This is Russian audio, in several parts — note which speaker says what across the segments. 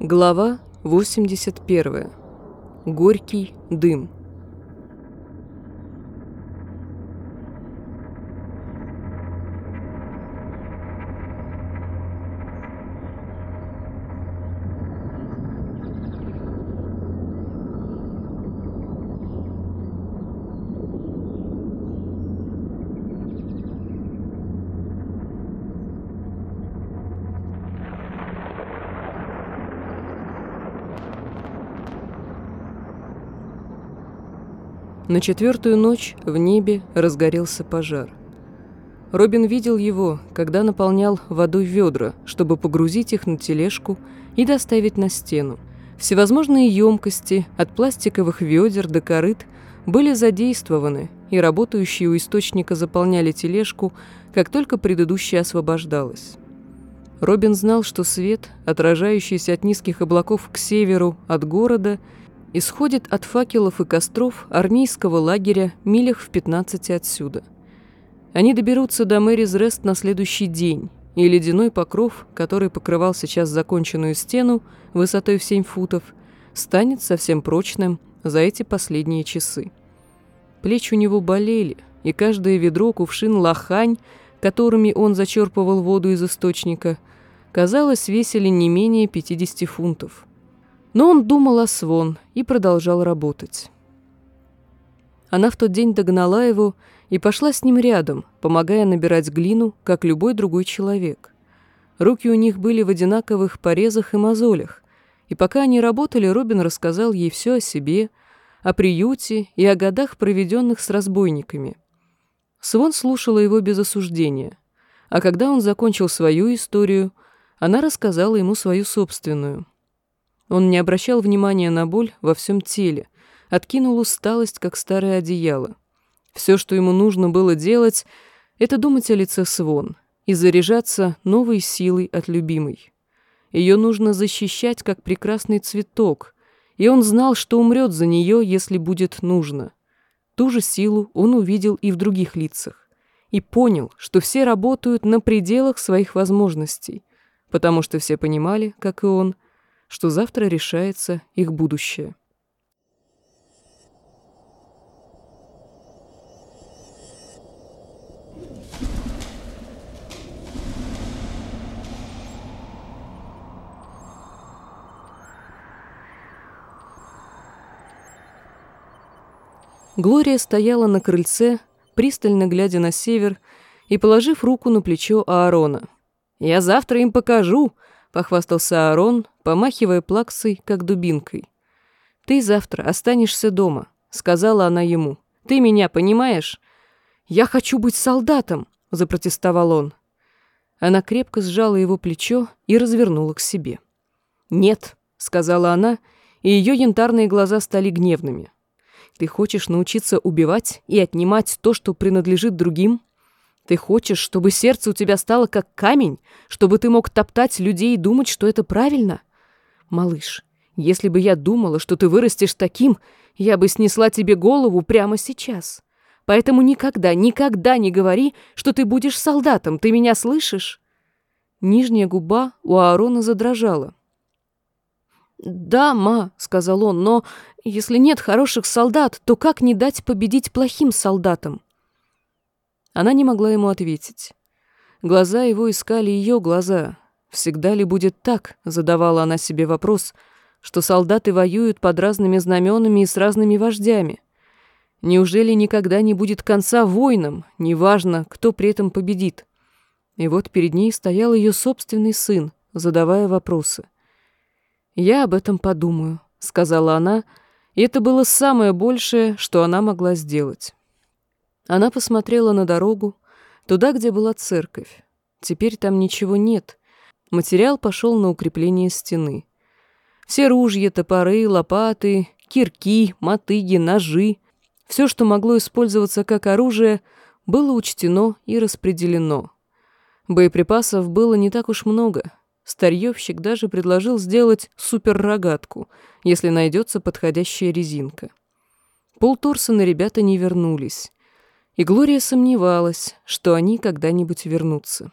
Speaker 1: Глава 81. Горький дым. На четвертую ночь в небе разгорелся пожар. Робин видел его, когда наполнял водой ведра, чтобы погрузить их на тележку и доставить на стену. Всевозможные емкости, от пластиковых ведер до корыт, были задействованы, и работающие у источника заполняли тележку, как только предыдущая освобождалась. Робин знал, что свет, отражающийся от низких облаков к северу от города, исходит от факелов и костров армейского лагеря милях в 15 отсюда. Они доберутся до Мэрис Рест на следующий день, и ледяной покров, который покрывал сейчас законченную стену высотой в 7 футов, станет совсем прочным за эти последние часы. Плечи у него болели, и каждое ведро, кувшин, лохань, которыми он зачерпывал воду из источника, казалось, весили не менее 50 фунтов. Но он думал о Свон и продолжал работать. Она в тот день догнала его и пошла с ним рядом, помогая набирать глину, как любой другой человек. Руки у них были в одинаковых порезах и мозолях, и пока они работали, Робин рассказал ей все о себе, о приюте и о годах, проведенных с разбойниками. Свон слушала его без осуждения, а когда он закончил свою историю, она рассказала ему свою собственную – он не обращал внимания на боль во всем теле, откинул усталость, как старое одеяло. Все, что ему нужно было делать, это думать о лице Свон и заряжаться новой силой от любимой. Ее нужно защищать, как прекрасный цветок, и он знал, что умрет за нее, если будет нужно. Ту же силу он увидел и в других лицах, и понял, что все работают на пределах своих возможностей, потому что все понимали, как и он, что завтра решается их будущее. Глория стояла на крыльце, пристально глядя на север и положив руку на плечо Аарона. «Я завтра им покажу», — похвастался Аарон, помахивая плаксой, как дубинкой. «Ты завтра останешься дома», — сказала она ему. «Ты меня понимаешь?» «Я хочу быть солдатом», — запротестовал он. Она крепко сжала его плечо и развернула к себе. «Нет», — сказала она, и ее янтарные глаза стали гневными. «Ты хочешь научиться убивать и отнимать то, что принадлежит другим?» Ты хочешь, чтобы сердце у тебя стало как камень, чтобы ты мог топтать людей и думать, что это правильно? Малыш, если бы я думала, что ты вырастешь таким, я бы снесла тебе голову прямо сейчас. Поэтому никогда, никогда не говори, что ты будешь солдатом. Ты меня слышишь?» Нижняя губа у Аарона задрожала. «Да, ма», — сказал он, — «но если нет хороших солдат, то как не дать победить плохим солдатам?» Она не могла ему ответить. Глаза его искали ее глаза. Всегда ли будет так, задавала она себе вопрос, что солдаты воюют под разными знаменами и с разными вождями? Неужели никогда не будет конца войнам, неважно, кто при этом победит? И вот перед ней стоял ее собственный сын, задавая вопросы. «Я об этом подумаю», — сказала она, и это было самое большее, что она могла сделать. Она посмотрела на дорогу, туда, где была церковь. Теперь там ничего нет. Материал пошел на укрепление стены. Все ружья, топоры, лопаты, кирки, мотыги, ножи, все, что могло использоваться как оружие, было учтено и распределено. Боеприпасов было не так уж много. Старьевщик даже предложил сделать суперрогатку, если найдется подходящая резинка. Полторсона ребята не вернулись и Глория сомневалась, что они когда-нибудь вернутся.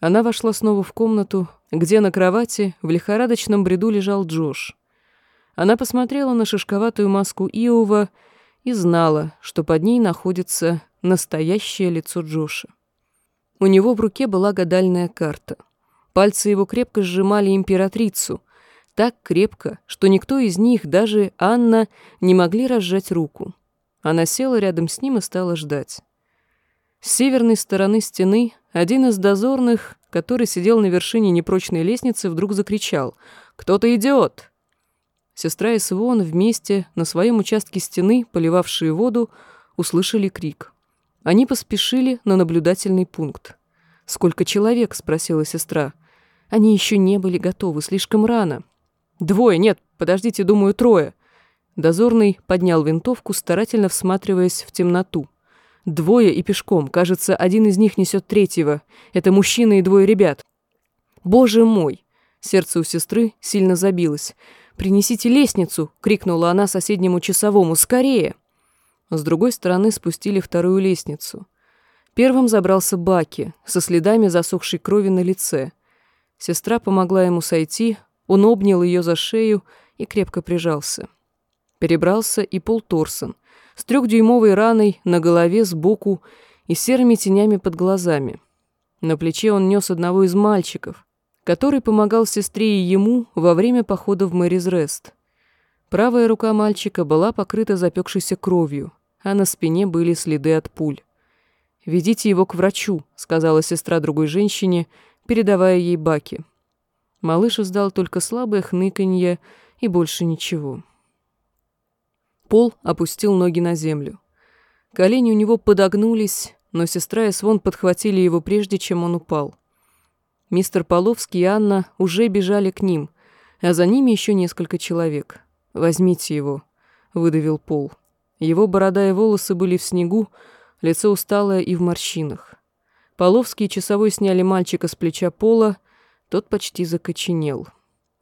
Speaker 1: Она вошла снова в комнату, где на кровати в лихорадочном бреду лежал Джош. Она посмотрела на шишковатую маску Иова и знала, что под ней находится настоящее лицо Джоша. У него в руке была гадальная карта. Пальцы его крепко сжимали императрицу, так крепко, что никто из них, даже Анна, не могли разжать руку. Она села рядом с ним и стала ждать. С северной стороны стены один из дозорных, который сидел на вершине непрочной лестницы, вдруг закричал «Кто-то идет!» Сестра и Свон вместе на своем участке стены, поливавшие воду, услышали крик. Они поспешили на наблюдательный пункт. «Сколько человек?» — спросила сестра. «Они еще не были готовы, слишком рано». «Двое, нет, подождите, думаю, трое». Дозорный поднял винтовку, старательно всматриваясь в темноту. Двое и пешком. Кажется, один из них несет третьего. Это мужчина и двое ребят. Боже мой! Сердце у сестры сильно забилось. «Принесите лестницу!» — крикнула она соседнему часовому. «Скорее!» С другой стороны спустили вторую лестницу. Первым забрался Баки, со следами засохшей крови на лице. Сестра помогла ему сойти, он обнял ее за шею и крепко прижался. Перебрался и Пол Торсон, с трехдюймовой раной на голове сбоку и серыми тенями под глазами. На плече он нес одного из мальчиков, который помогал сестре и ему во время похода в Мэрис Рест. Правая рука мальчика была покрыта запекшейся кровью, а на спине были следы от пуль. «Ведите его к врачу», — сказала сестра другой женщине, передавая ей баки. Малыш издал только слабое хныканье и больше ничего. Пол опустил ноги на землю. Колени у него подогнулись, но сестра и Свон подхватили его прежде, чем он упал. Мистер Половский и Анна уже бежали к ним, а за ними еще несколько человек. «Возьмите его», — выдавил Пол. Его борода и волосы были в снегу, лицо усталое и в морщинах. Половский и часовой сняли мальчика с плеча Пола, тот почти закоченел.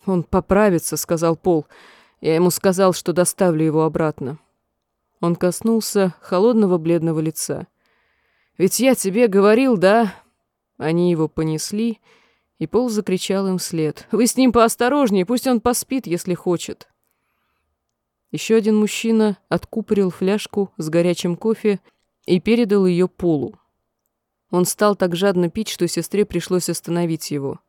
Speaker 1: «Он поправится», — сказал Пол. «Я ему сказал, что доставлю его обратно». Он коснулся холодного бледного лица. «Ведь я тебе говорил, да?» Они его понесли, и Пол закричал им вслед. «Вы с ним поосторожнее, пусть он поспит, если хочет». Еще один мужчина откупорил фляжку с горячим кофе и передал ее Полу. Он стал так жадно пить, что сестре пришлось остановить его.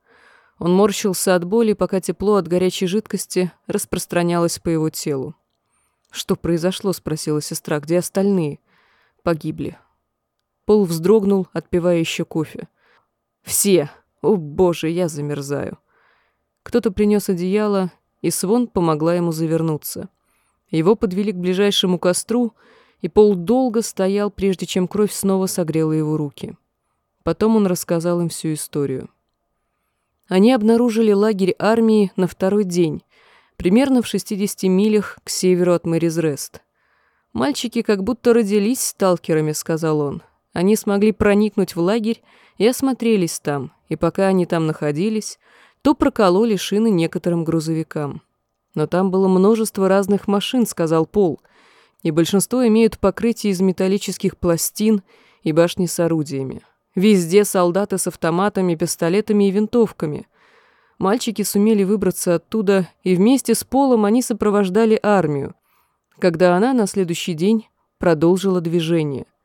Speaker 1: Он морщился от боли, пока тепло от горячей жидкости распространялось по его телу. «Что произошло?» — спросила сестра. «Где остальные?» «Погибли». Пол вздрогнул, отпивая еще кофе. Все. О, боже, я замерзаю. Кто-то принес одеяло, и Свон помогла ему завернуться. Его подвели к ближайшему костру, и Пол долго стоял, прежде чем кровь снова согрела его руки. Потом он рассказал им всю историю. Они обнаружили лагерь армии на второй день, примерно в 60 милях к северу от Мэризрест. «Мальчики как будто родились сталкерами», — сказал он. Они смогли проникнуть в лагерь и осмотрелись там, и пока они там находились, то прокололи шины некоторым грузовикам. Но там было множество разных машин, сказал Пол, и большинство имеют покрытие из металлических пластин и башни с орудиями. Везде солдаты с автоматами, пистолетами и винтовками. Мальчики сумели выбраться оттуда, и вместе с Полом они сопровождали армию, когда она на следующий день продолжила движение –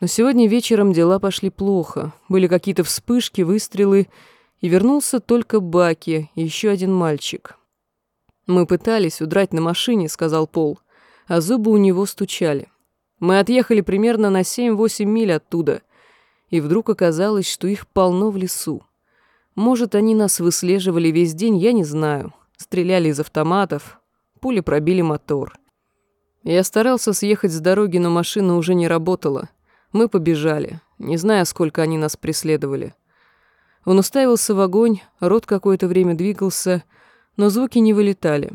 Speaker 1: но сегодня вечером дела пошли плохо. Были какие-то вспышки, выстрелы, и вернулся только Баки и еще один мальчик. «Мы пытались удрать на машине», — сказал Пол, а зубы у него стучали. Мы отъехали примерно на 7-8 миль оттуда, и вдруг оказалось, что их полно в лесу. Может, они нас выслеживали весь день, я не знаю. Стреляли из автоматов, пули пробили мотор. Я старался съехать с дороги, но машина уже не работала. Мы побежали, не зная, сколько они нас преследовали. Он уставился в огонь, рот какое-то время двигался, но звуки не вылетали.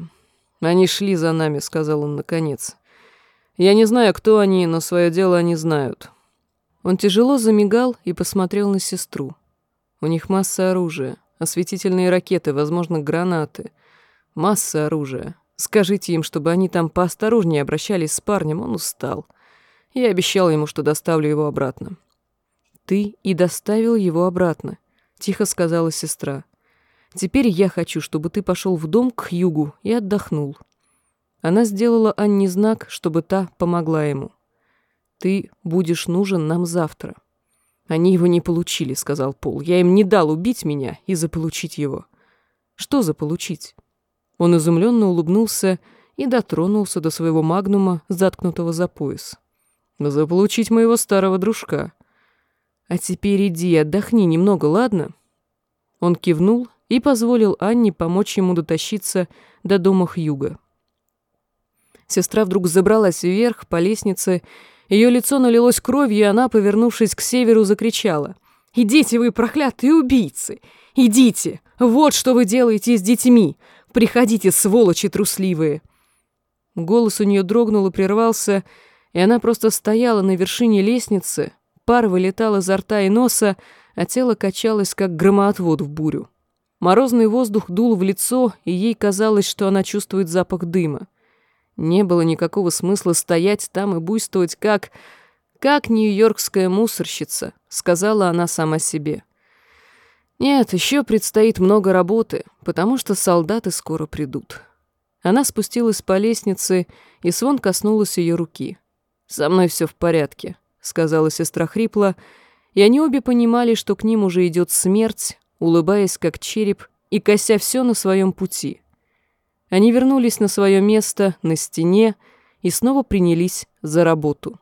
Speaker 1: «Они шли за нами», — сказал он наконец. «Я не знаю, кто они, но свое дело они знают». Он тяжело замигал и посмотрел на сестру. У них масса оружия, осветительные ракеты, возможно, гранаты. Масса оружия. Скажите им, чтобы они там поосторожнее обращались с парнем, он устал. Я обещал ему, что доставлю его обратно. «Ты и доставил его обратно», — тихо сказала сестра. Теперь я хочу, чтобы ты пошел в дом к югу и отдохнул». Она сделала Анне знак, чтобы та помогла ему. «Ты будешь нужен нам завтра». «Они его не получили», — сказал Пол. «Я им не дал убить меня и заполучить его». «Что заполучить?» Он изумленно улыбнулся и дотронулся до своего магнума, заткнутого за пояс. «Заполучить моего старого дружка». «А теперь иди, отдохни немного, ладно?» Он кивнул и позволил Анне помочь ему дотащиться до дома Хьюга. Сестра вдруг забралась вверх по лестнице, ее лицо налилось кровью, и она, повернувшись к северу, закричала. «Идите вы, проклятые убийцы! Идите! Вот что вы делаете с детьми! Приходите, сволочи трусливые!» Голос у нее дрогнул и прервался, и она просто стояла на вершине лестницы, пар вылетал изо рта и носа, а тело качалось, как громоотвод в бурю. Морозный воздух дул в лицо, и ей казалось, что она чувствует запах дыма. Не было никакого смысла стоять там и буйствовать, как... как нью-йоркская мусорщица, сказала она сама себе. Нет, еще предстоит много работы, потому что солдаты скоро придут. Она спустилась по лестнице, и Свон коснулась ее руки. «Со мной все в порядке», — сказала сестра хрипло, и они обе понимали, что к ним уже идет смерть, улыбаясь как череп и кося все на своем пути. Они вернулись на свое место на стене и снова принялись за работу.